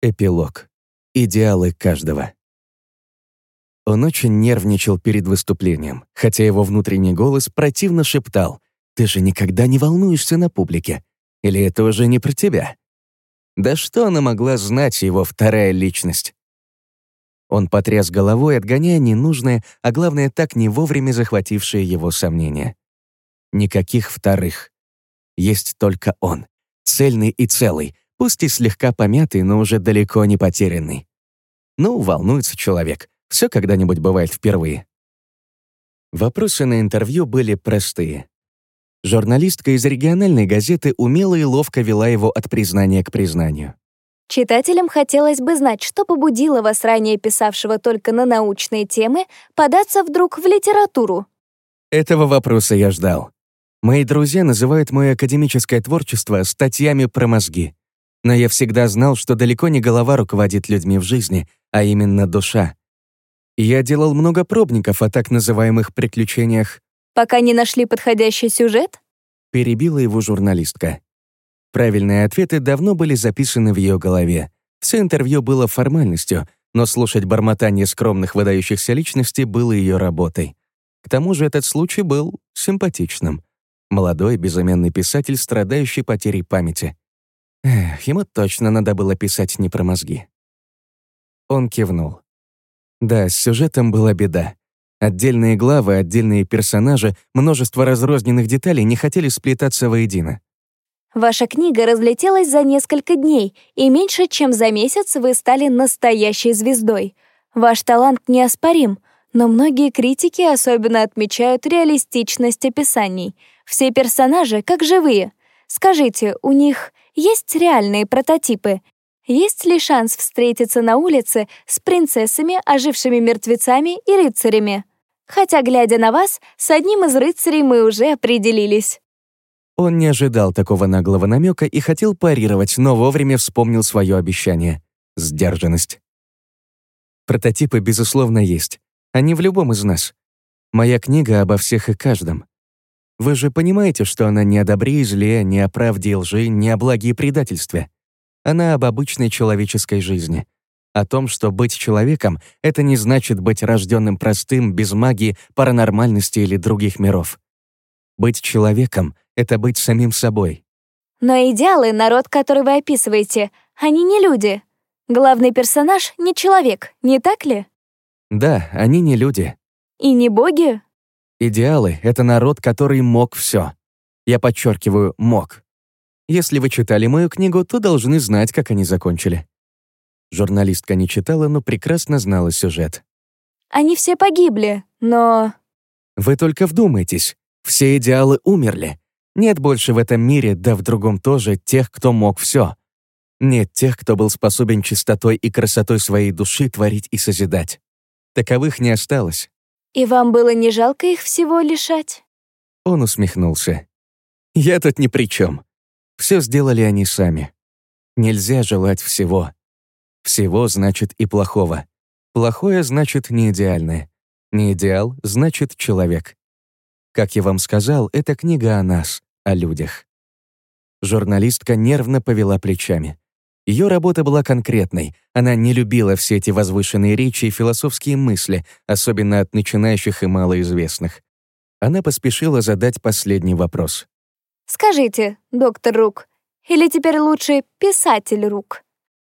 Эпилог. Идеалы каждого. Он очень нервничал перед выступлением, хотя его внутренний голос противно шептал «Ты же никогда не волнуешься на публике. Или это уже не про тебя?» Да что она могла знать, его вторая личность? Он потряс головой, отгоняя ненужное, а главное, так не вовремя захватившие его сомнения. Никаких вторых. Есть только он, цельный и целый, пусть и слегка помятый, но уже далеко не потерянный. Ну, волнуется человек. Все когда-нибудь бывает впервые. Вопросы на интервью были простые. Журналистка из региональной газеты умело и ловко вела его от признания к признанию. Читателям хотелось бы знать, что побудило вас, ранее писавшего только на научные темы, податься вдруг в литературу. Этого вопроса я ждал. Мои друзья называют мое академическое творчество статьями про мозги. Но я всегда знал, что далеко не голова руководит людьми в жизни, а именно душа. И я делал много пробников о так называемых приключениях. Пока не нашли подходящий сюжет? Перебила его журналистка. Правильные ответы давно были записаны в ее голове. Все интервью было формальностью, но слушать бормотание скромных выдающихся личностей было ее работой. К тому же этот случай был симпатичным. Молодой, безыменный писатель, страдающий потерей памяти. Эх, ему точно надо было писать не про мозги. Он кивнул. Да, с сюжетом была беда. Отдельные главы, отдельные персонажи, множество разрозненных деталей не хотели сплетаться воедино. Ваша книга разлетелась за несколько дней, и меньше чем за месяц вы стали настоящей звездой. Ваш талант неоспорим, но многие критики особенно отмечают реалистичность описаний. Все персонажи как живые. Скажите, у них есть реальные прототипы? Есть ли шанс встретиться на улице с принцессами, ожившими мертвецами и рыцарями? Хотя, глядя на вас, с одним из рыцарей мы уже определились. Он не ожидал такого наглого намека и хотел парировать, но вовремя вспомнил свое обещание — сдержанность. Прототипы, безусловно, есть. Они в любом из нас. Моя книга обо всех и каждом. Вы же понимаете, что она не о добре и зле, не о правде и лжи, не о благе и предательстве. Она об обычной человеческой жизни. О том, что быть человеком — это не значит быть рожденным простым, без магии, паранормальности или других миров. Быть человеком — это быть самим собой. Но идеалы, народ, который вы описываете, они не люди. Главный персонаж — не человек, не так ли? Да, они не люди. И не боги? Идеалы — это народ, который мог все. Я подчеркиваю, мог. Если вы читали мою книгу, то должны знать, как они закончили. Журналистка не читала, но прекрасно знала сюжет. Они все погибли, но... Вы только вдумайтесь. Все идеалы умерли. Нет больше в этом мире, да в другом тоже, тех, кто мог все. Нет тех, кто был способен чистотой и красотой своей души творить и созидать. Таковых не осталось. И вам было не жалко их всего лишать? Он усмехнулся. Я тут ни при чем. Все сделали они сами. Нельзя желать всего. Всего значит и плохого. Плохое значит не идеальное. Не идеал значит человек. Как я вам сказал, это книга о нас, о людях. Журналистка нервно повела плечами. Ее работа была конкретной. Она не любила все эти возвышенные речи и философские мысли, особенно от начинающих и малоизвестных. Она поспешила задать последний вопрос. «Скажите, доктор Рук, или теперь лучше писатель Рук?»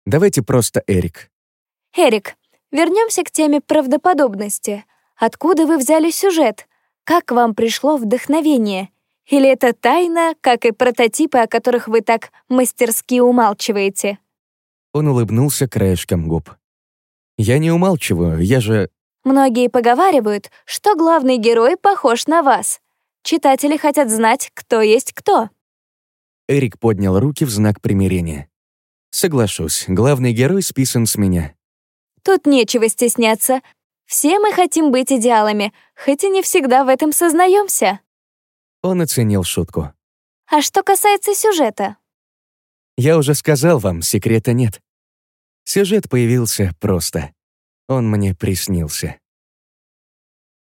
«Давайте просто Эрик». «Эрик, вернемся к теме правдоподобности. Откуда вы взяли сюжет? Как вам пришло вдохновение? Или это тайна, как и прототипы, о которых вы так мастерски умалчиваете?» Он улыбнулся краешком губ. «Я не умалчиваю, я же...» Многие поговаривают, что главный герой похож на вас. Читатели хотят знать, кто есть кто. Эрик поднял руки в знак примирения. «Соглашусь, главный герой списан с меня». Тут нечего стесняться. Все мы хотим быть идеалами, хоть и не всегда в этом сознаемся. Он оценил шутку. А что касается сюжета? Я уже сказал вам, секрета нет. Сюжет появился просто. Он мне приснился.